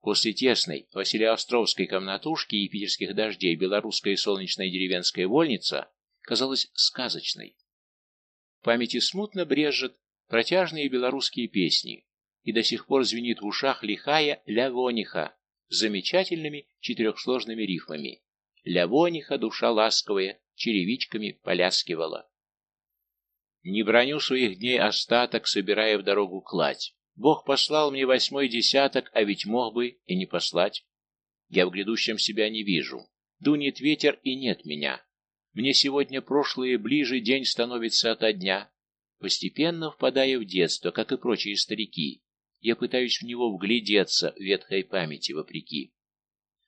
После тесной Василиостровской комнатушки и питерских дождей белорусская солнечная деревенская вольница казалась сказочной. В памяти смутно брежет протяжные белорусские песни, и до сих пор звенит в ушах лихая лявониха с замечательными четырехсложными рифмами. Лявониха, душа ласковая, черевичками поляскивала. Не броню своих дней остаток, собирая в дорогу кладь. Бог послал мне восьмой десяток, а ведь мог бы и не послать. Я в грядущем себя не вижу. Дунет ветер, и нет меня. Мне сегодня прошлое ближе, день становится ото дня. Постепенно впадая в детство, как и прочие старики, я пытаюсь в него вглядеться, ветхой памяти вопреки.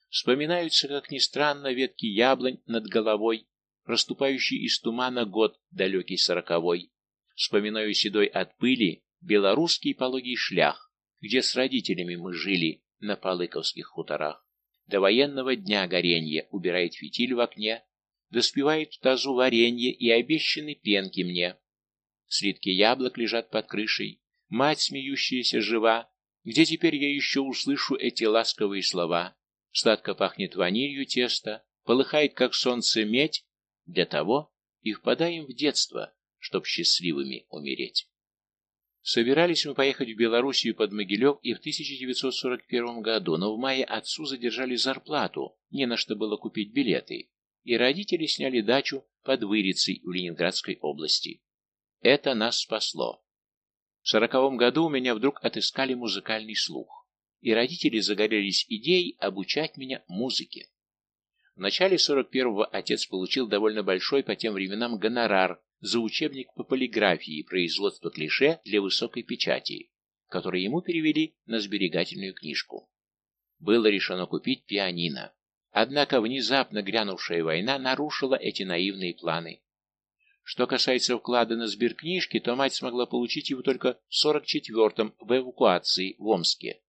Вспоминаются, как ни странно, ветки яблонь над головой, проступающий из тумана год далекий сороковой. Вспоминаю седой от пыли белорусский пологий шлях, где с родителями мы жили на Палыковских хуторах. До военного дня горенье убирает фитиль в окне, доспевает в тазу варенье и обещаны пенки мне. Слитки яблок лежат под крышей, мать смеющаяся жива, где теперь я еще услышу эти ласковые слова. Сладко пахнет ванилью тесто, полыхает, как солнце, медь, для того и впадаем в детство, чтоб счастливыми умереть. Собирались мы поехать в Белоруссию под Могилев и в 1941 году, но в мае отцу задержали зарплату, не на что было купить билеты, и родители сняли дачу под Вырицей в Ленинградской области. Это нас спасло. В сороковом году у меня вдруг отыскали музыкальный слух, и родители загорелись идеей обучать меня музыке. В начале 41-го отец получил довольно большой по тем временам гонорар за учебник по полиграфии и производству клише для высокой печати, который ему перевели на сберегательную книжку. Было решено купить пианино. Однако внезапно грянувшая война нарушила эти наивные планы. Что касается вклада на сберкнижки, то мать смогла получить его только в 44-м в эвакуации в Омске.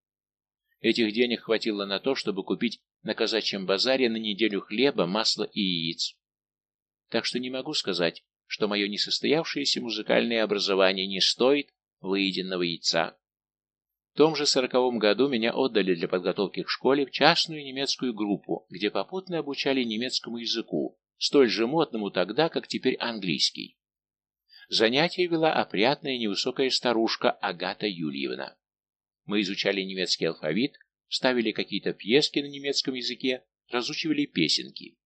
Этих денег хватило на то, чтобы купить на казачьем базаре на неделю хлеба, масла и яиц. Так что не могу сказать, что мое несостоявшееся музыкальное образование не стоит выеденного яйца. В том же сороковом году меня отдали для подготовки к школе в частную немецкую группу, где попутно обучали немецкому языку, столь же модному тогда, как теперь английский. Занятия вела опрятная невысокая старушка Агата Юльевна. Мы изучали немецкий алфавит, ставили какие-то пьески на немецком языке, разучивали песенки.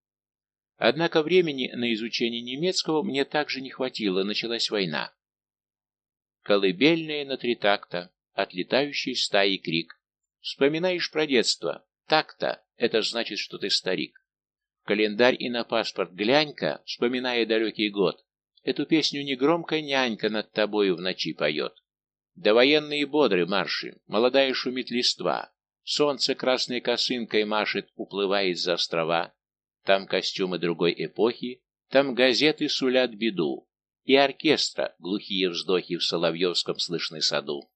Однако времени на изучение немецкого мне также не хватило, началась война. Колыбельная на три такта, отлетающий стаи крик. Вспоминаешь про детство. Так-то, это значит, что ты старик. В календарь и на паспорт глянь-ка, вспоминая далекий год. Эту песню негромко нянька над тобою в ночи поет. Да военные бодры марши, молодая шумит листва, Солнце красной косынкой машет, уплывает за острова. Там костюмы другой эпохи, там газеты сулят беду, и оркестра глухие вздохи в Соловьевском слышны саду.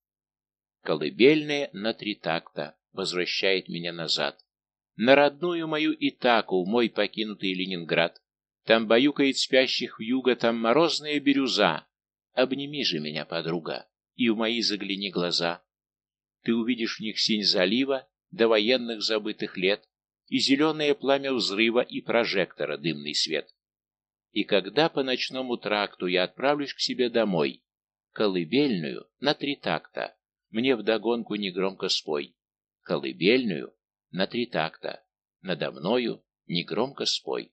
Колыбельная на три такта возвращает меня назад. На родную мою Итаку, мой покинутый Ленинград. Там баюкает спящих в юго, там морозная бирюза. Обними же меня, подруга, и в мои загляни глаза. Ты увидишь в них синь залива до военных забытых лет и зеленое пламя взрыва и прожектора дымный свет. И когда по ночному тракту я отправлюсь к себе домой, колыбельную на три такта, мне вдогонку негромко спой. Колыбельную на три такта, надо мною негромко спой.